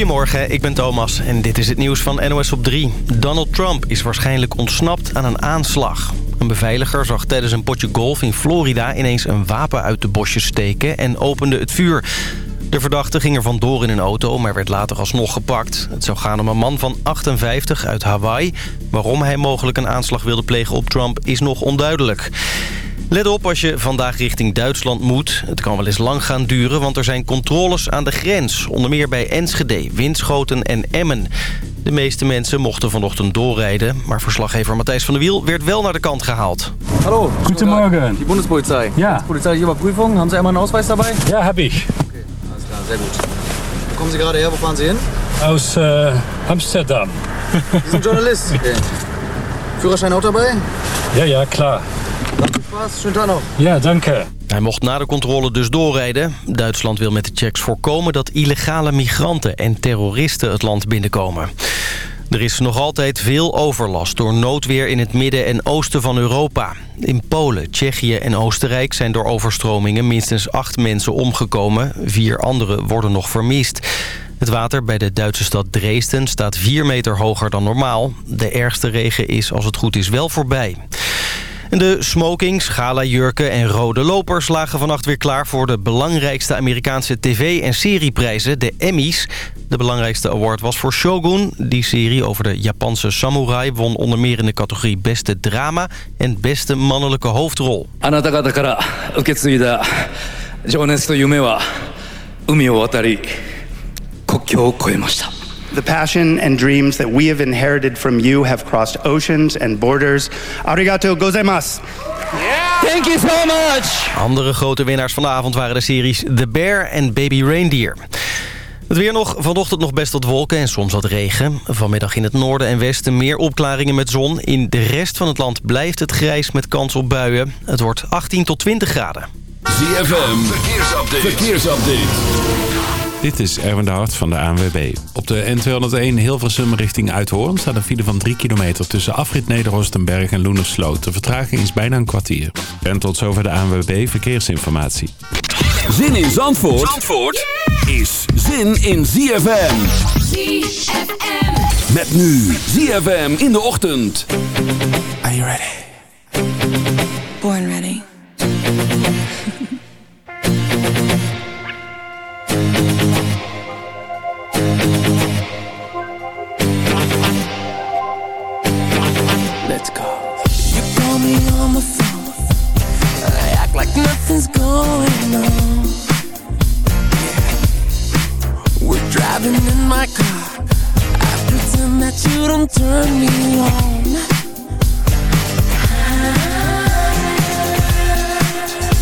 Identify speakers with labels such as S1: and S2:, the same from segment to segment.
S1: Goedemorgen, ik ben Thomas en dit is het nieuws van NOS op 3. Donald Trump is waarschijnlijk ontsnapt aan een aanslag. Een beveiliger zag tijdens een potje golf in Florida ineens een wapen uit de bosjes steken en opende het vuur. De verdachte ging er vandoor in een auto, maar werd later alsnog gepakt. Het zou gaan om een man van 58 uit Hawaii. Waarom hij mogelijk een aanslag wilde plegen op Trump is nog onduidelijk. Let op als je vandaag richting Duitsland moet. Het kan wel eens lang gaan duren, want er zijn controles aan de grens. Onder meer bij Enschede, Winschoten en Emmen. De meeste mensen mochten vanochtend doorrijden. Maar verslaggever Matthijs van der Wiel werd wel naar de kant gehaald.
S2: Hallo.
S3: Guten Morgen.
S2: Die Bundespolizei.
S3: Ja.
S2: Polizeiliche Überprüfung. Haben Sie einmal einen Ausweis dabei?
S3: Ja, habe ich.
S2: Okay, alles klar, sehr gut. Wo kommen Sie gerade her? Wo fahren Sie hin?
S3: Aus äh, Amsterdam.
S2: Sie sind Journalist. Okay. Führerschein auch dabei?
S3: Ja, ja, klar. Ja.
S1: Hij mocht na de controle dus doorrijden. Duitsland wil met de checks voorkomen dat illegale migranten en terroristen het land binnenkomen. Er is nog altijd veel overlast door noodweer in het midden en oosten van Europa. In Polen, Tsjechië en Oostenrijk zijn door overstromingen minstens acht mensen omgekomen. Vier anderen worden nog vermist. Het water bij de Duitse stad Dresden staat vier meter hoger dan normaal. De ergste regen is als het goed is wel voorbij. En De smokings, gala-jurken en rode lopers lagen vannacht weer klaar... voor de belangrijkste Amerikaanse tv- en serieprijzen, de Emmys. De belangrijkste award was voor Shogun. Die serie over de Japanse samurai won onder meer in de categorie Beste Drama... en Beste Mannelijke Hoofdrol.
S4: あなた方から受け継いだ情熱と夢は海を渡り国境を越えました
S5: The passion and dreams that we have inherited from you have crossed oceans and borders. Arigato gozaimasu.
S4: Thank you so much!
S1: Andere grote winnaars van de avond waren de series The Bear en Baby Reindeer. Het weer nog, vanochtend nog best wat wolken en soms wat regen. Vanmiddag in het noorden en westen meer opklaringen met zon. In de rest van het land blijft het grijs met kans op buien. Het wordt 18 tot 20 graden.
S6: ZFM, verkeersupdate. verkeersupdate.
S7: Dit is Erwin de Hart van de ANWB. Op de N201 Hilversum richting Uithoorn staat een file van 3 kilometer tussen afrit Nederhorstenberg en Loenersloot. De vertraging is bijna een kwartier. En tot zover de ANWB Verkeersinformatie.
S6: Zin in Zandvoort, Zandvoort is zin in ZFM.
S8: ZFM.
S6: Met nu ZFM in de ochtend.
S5: Are you ready?
S9: Like nothing's going on. We're driving in my car. I pretend that you don't turn me on.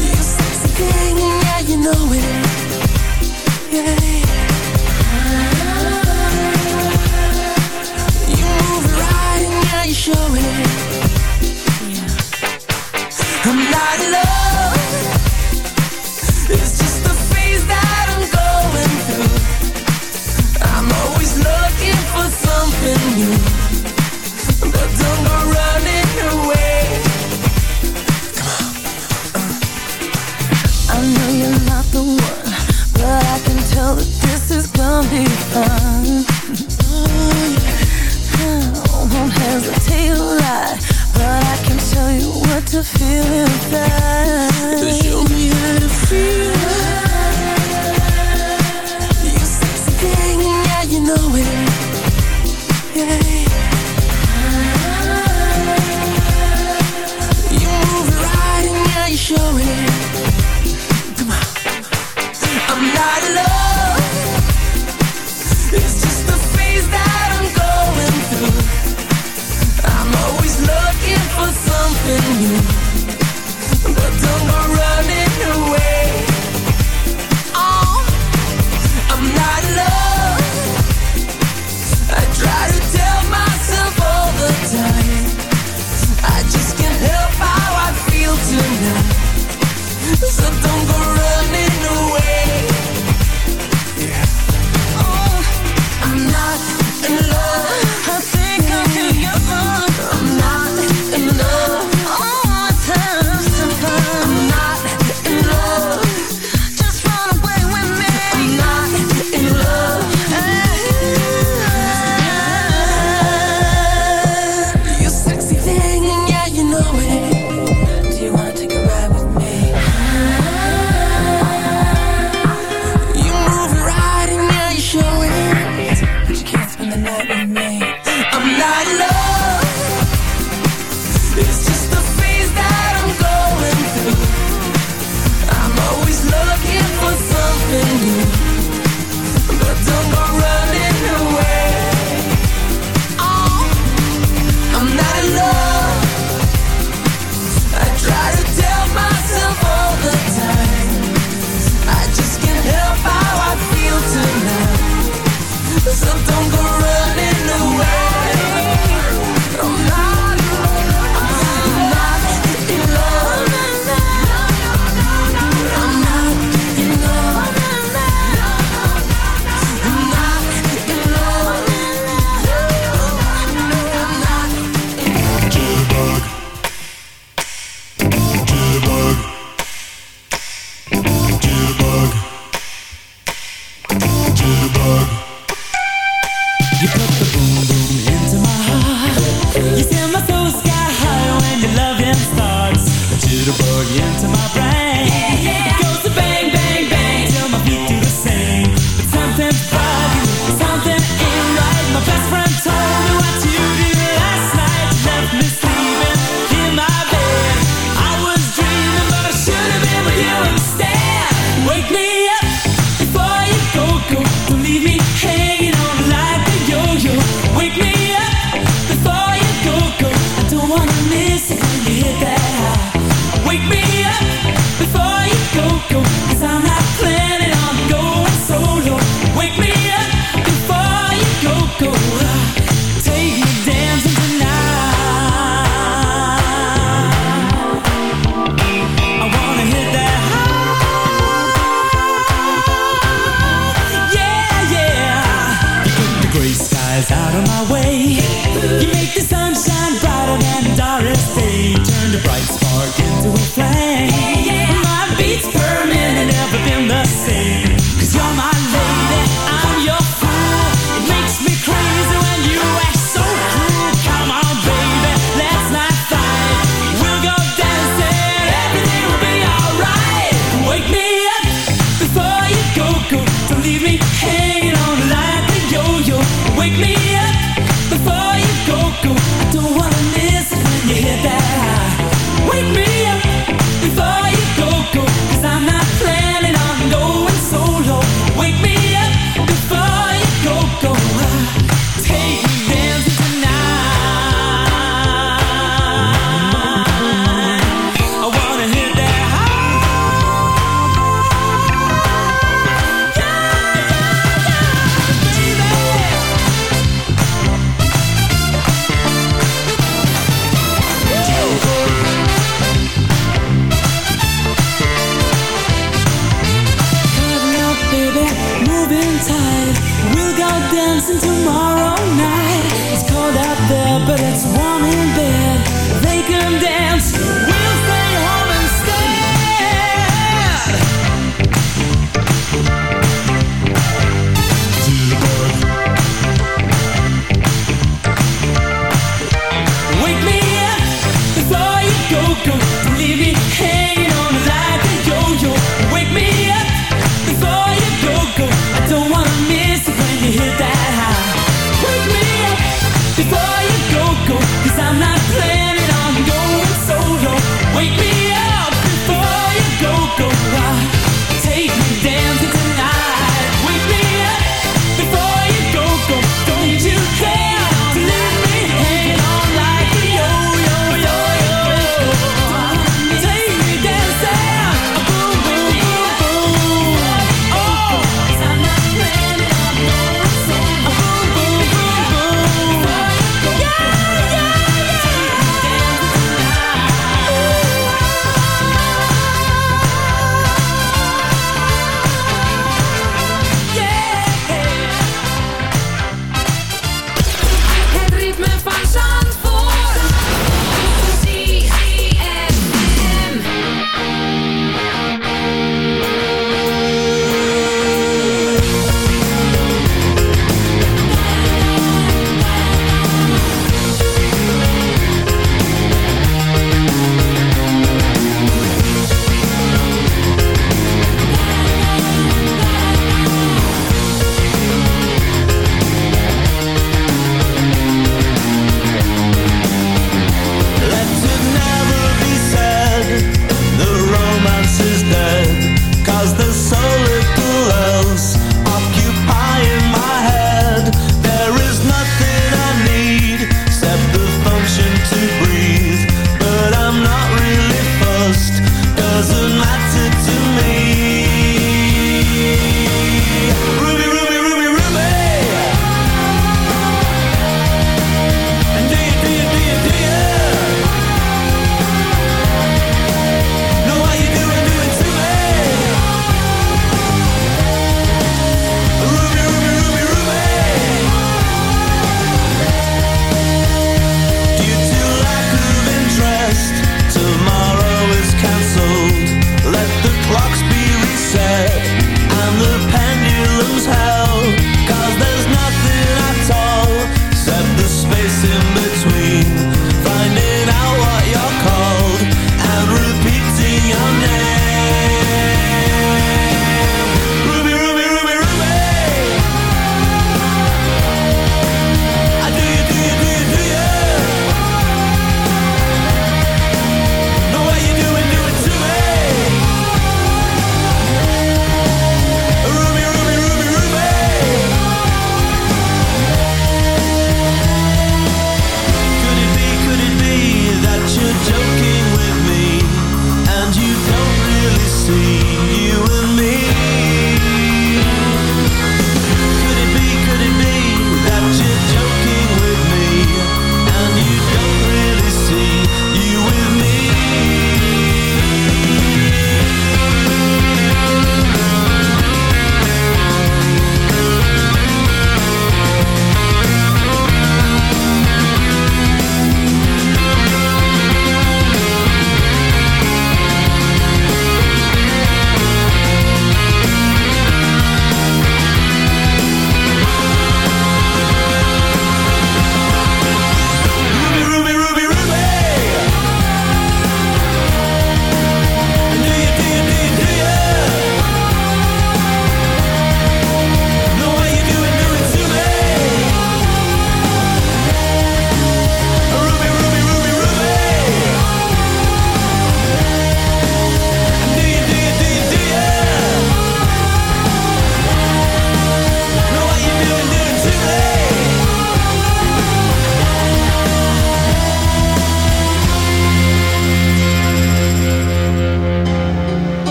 S9: You sexy thing, yeah, you know it. Yeah. You move right, and yeah, you show it. Be fun. I won't hesitate to lie, but I can tell you what to feel inside. Show me how to feel.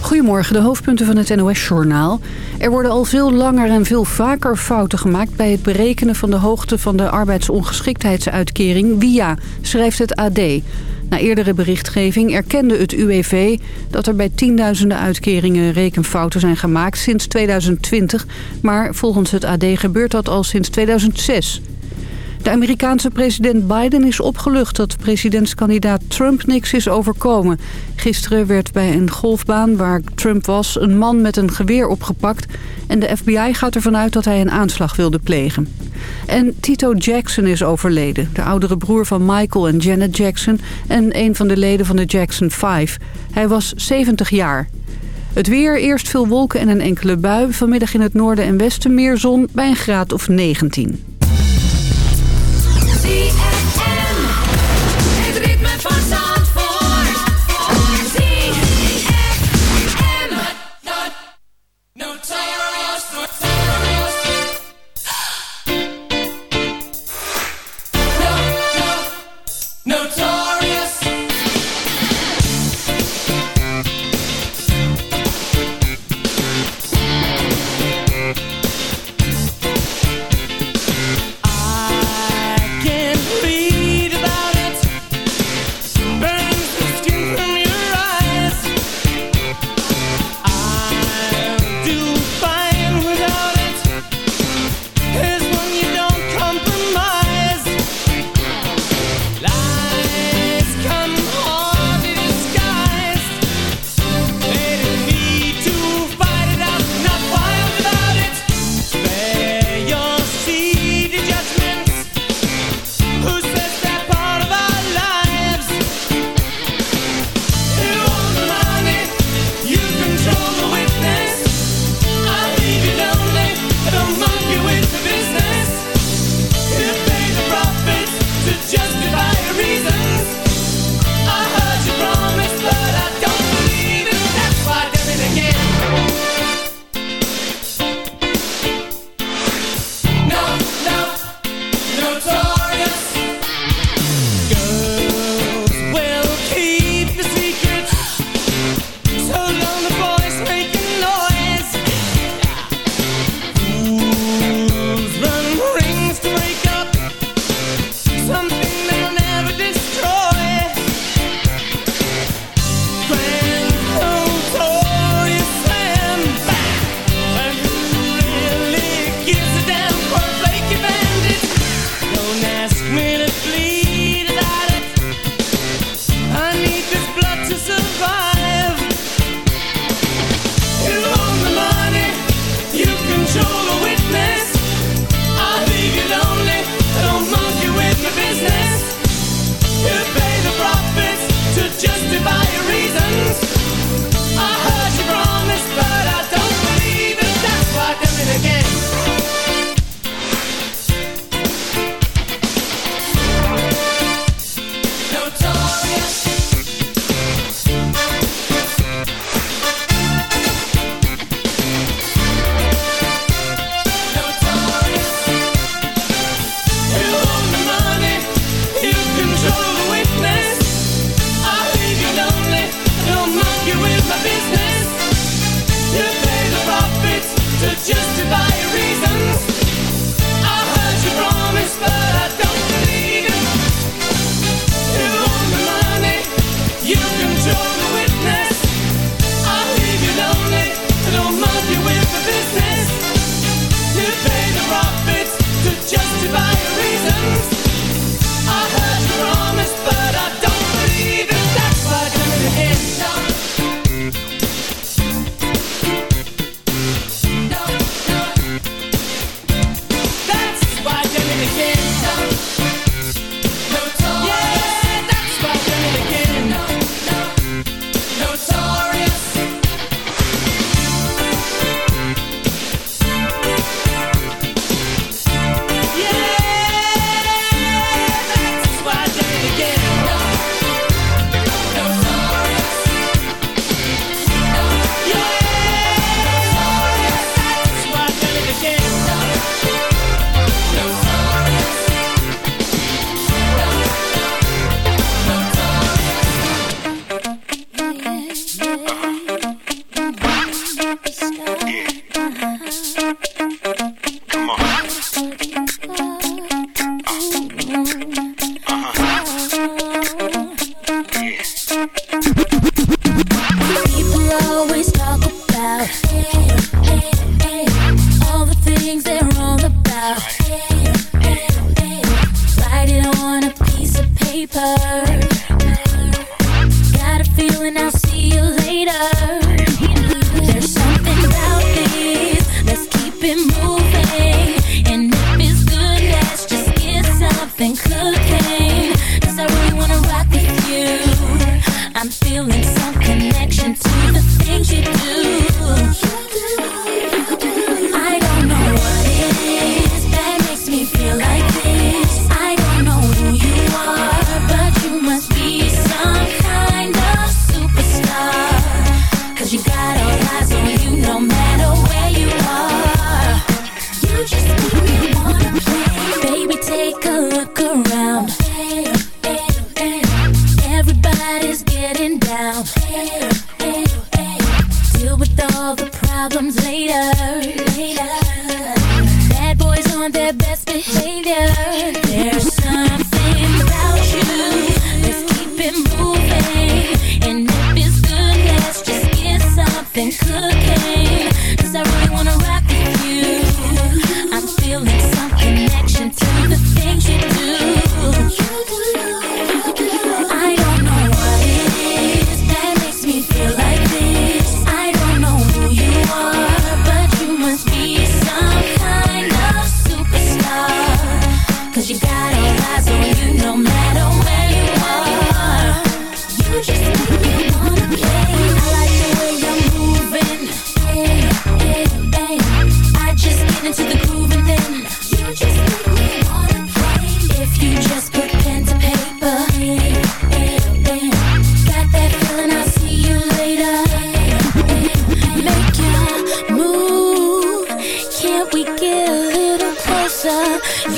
S10: Goedemorgen, de hoofdpunten van het NOS-journaal. Er worden al veel langer en veel vaker fouten gemaakt... bij het berekenen van de hoogte van de arbeidsongeschiktheidsuitkering WIA, schrijft het AD. Na eerdere berichtgeving erkende het UWV dat er bij tienduizenden uitkeringen rekenfouten zijn gemaakt sinds 2020. Maar volgens het AD gebeurt dat al sinds 2006. De Amerikaanse president Biden is opgelucht dat presidentskandidaat Trump niks is overkomen. Gisteren werd bij een golfbaan waar Trump was een man met een geweer opgepakt... en de FBI gaat ervan uit dat hij een aanslag wilde plegen. En Tito Jackson is overleden, de oudere broer van Michael en Janet Jackson... en een van de leden van de Jackson 5. Hij was 70 jaar. Het weer, eerst veel wolken en een enkele bui. Vanmiddag in het noorden en westen meer zon bij een graad of 19.
S11: ZFM. hey, hey.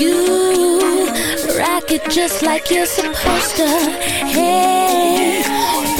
S11: you
S9: rock it just like you're supposed to. Hey.